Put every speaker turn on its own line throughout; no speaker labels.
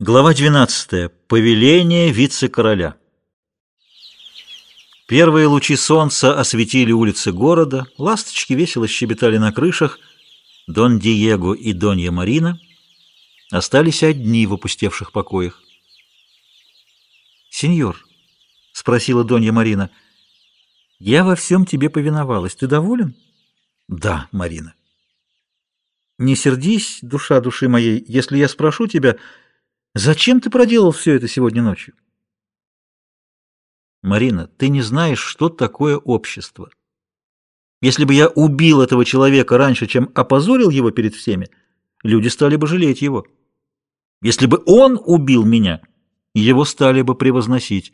Глава 12. Повеление вице-короля. Первые лучи солнца осветили улицы города, ласточки весело щебетали на крышах. Дон Диего и Донья Марина остались одни в опустевших покоях. «Сеньор», — спросила Донья Марина, — «я во всем тебе повиновалась. Ты доволен?» «Да, Марина». «Не сердись, душа души моей, если я спрошу тебя...» Зачем ты проделал все это сегодня ночью? Марина, ты не знаешь, что такое общество. Если бы я убил этого человека раньше, чем опозорил его перед всеми, люди стали бы жалеть его. Если бы он убил меня, его стали бы превозносить.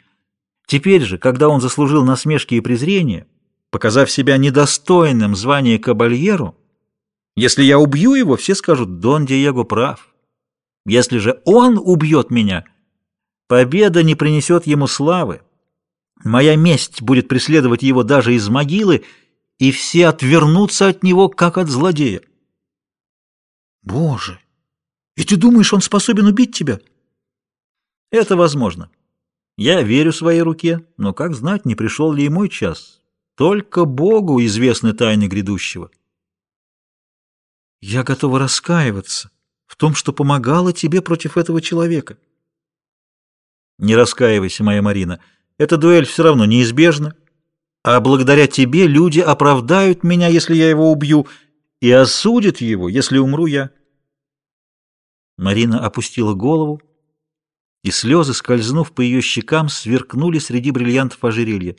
Теперь же, когда он заслужил насмешки и презрение, показав себя недостойным звания кабальеру, если я убью его, все скажут, Дон Диего прав. Если же он убьет меня, победа не принесет ему славы. Моя месть будет преследовать его даже из могилы, и все отвернутся от него, как от злодея. Боже! И ты думаешь, он способен убить тебя? Это возможно. Я верю своей руке, но как знать, не пришел ли и мой час. Только Богу известны тайны грядущего. Я готова раскаиваться в том, что помогала тебе против этого человека. Не раскаивайся, моя Марина, эта дуэль все равно неизбежна, а благодаря тебе люди оправдают меня, если я его убью, и осудят его, если умру я. Марина опустила голову, и слезы, скользнув по ее щекам, сверкнули среди бриллиантов ожерелья.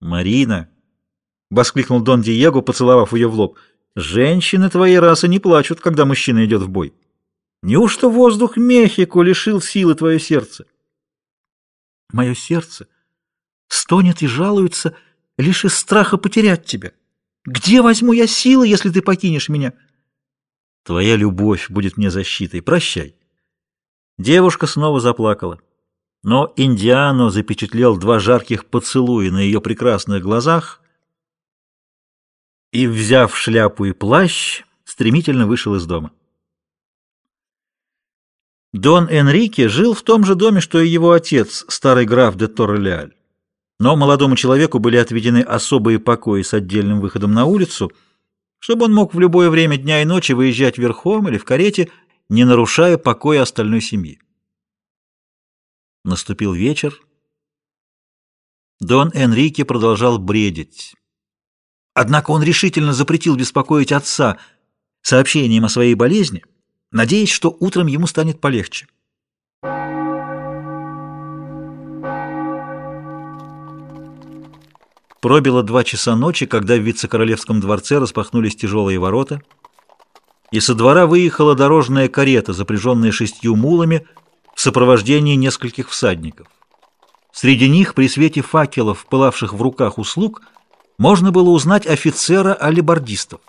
«Марина!» — воскликнул Дон Диего, поцеловав ее в лоб — Женщины твоей расы не плачут, когда мужчина идет в бой. Неужто воздух Мехико лишил силы твое сердце? Мое сердце стонет и жалуется лишь из страха потерять тебя. Где возьму я силы, если ты покинешь меня? Твоя любовь будет мне защитой. Прощай. Девушка снова заплакала. Но Индиано запечатлел два жарких поцелуя на ее прекрасных глазах, и, взяв шляпу и плащ, стремительно вышел из дома. Дон Энрике жил в том же доме, что и его отец, старый граф де Торрелеаль. Но молодому человеку были отведены особые покои с отдельным выходом на улицу, чтобы он мог в любое время дня и ночи выезжать верхом или в карете, не нарушая покоя остальной семьи. Наступил вечер. Дон Энрике продолжал бредить. Однако он решительно запретил беспокоить отца сообщением о своей болезни, надеясь, что утром ему станет полегче. Пробило два часа ночи, когда в вице-королевском дворце распахнулись тяжелые ворота, и со двора выехала дорожная карета, запряженная шестью мулами, в сопровождении нескольких всадников. Среди них, при свете факелов, пылавших в руках услуг, можно было узнать офицера-алибардистов.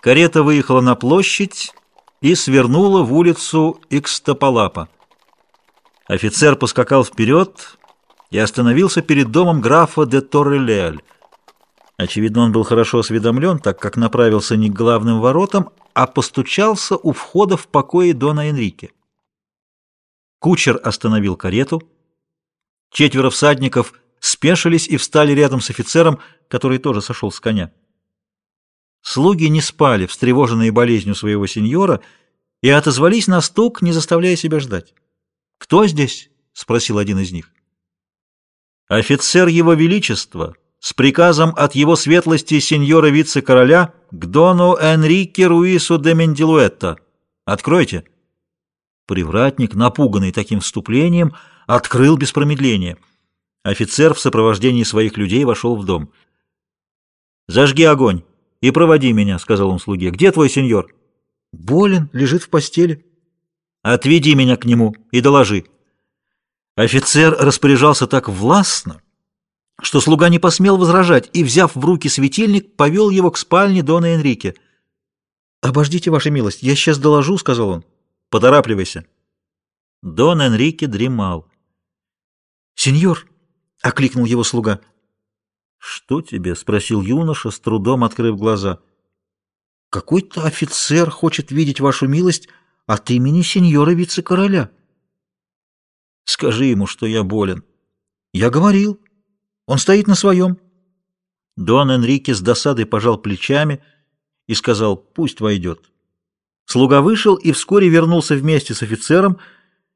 Карета выехала на площадь и свернула в улицу Икстопалапа. Офицер поскакал вперед и остановился перед домом графа де Торрелеаль. Очевидно, он был хорошо осведомлен, так как направился не к главным воротам, а постучался у входа в покое Дона Энрике. Кучер остановил карету. Четверо всадников – спешились и встали рядом с офицером, который тоже сошел с коня. Слуги не спали, встревоженные болезнью своего сеньора, и отозвались на стук, не заставляя себя ждать. «Кто здесь?» — спросил один из них. «Офицер Его Величества, с приказом от Его Светлости сеньора вице-короля к дону Энрике Руису де Мендилуэтто. Откройте!» Привратник, напуганный таким вступлением, открыл без промедления — Офицер в сопровождении своих людей вошел в дом. «Зажги огонь и проводи меня», — сказал он слуге. «Где твой сеньор?» «Болен, лежит в постели». «Отведи меня к нему и доложи». Офицер распоряжался так властно, что слуга не посмел возражать и, взяв в руки светильник, повел его к спальне Дона Энрике. «Обождите, ваша милость, я сейчас доложу», — сказал он. «Поторапливайся». Дон Энрике дремал. «Сеньор», — окликнул его слуга. «Что тебе?» — спросил юноша, с трудом открыв глаза. «Какой-то офицер хочет видеть вашу милость от имени сеньора вице-короля. Скажи ему, что я болен. Я говорил. Он стоит на своем. Дон Энрике с досадой пожал плечами и сказал, пусть войдет. Слуга вышел и вскоре вернулся вместе с офицером,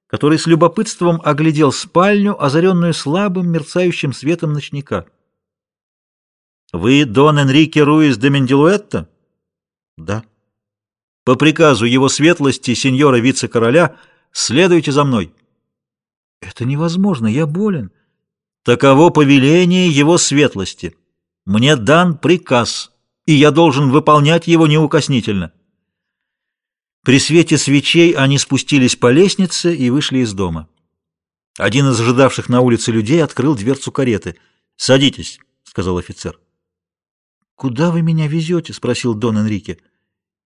который с любопытством оглядел спальню, озаренную слабым мерцающим светом ночника. «Вы Дон Энрике Руис де Менделуэтто?» «Да». «По приказу его светлости, сеньора вице-короля, следуйте за мной». «Это невозможно, я болен». «Таково повеление его светлости. Мне дан приказ, и я должен выполнять его неукоснительно». При свете свечей они спустились по лестнице и вышли из дома. Один из ожидавших на улице людей открыл дверцу кареты. «Садитесь», — сказал офицер. «Куда вы меня везете?» — спросил Дон Энрике.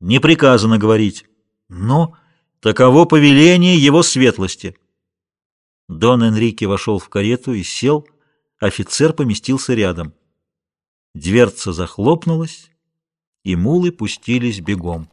«Не приказано говорить, но таково повеление его светлости». Дон Энрике вошел в карету и сел, офицер поместился рядом. Дверца захлопнулась, и мулы пустились бегом.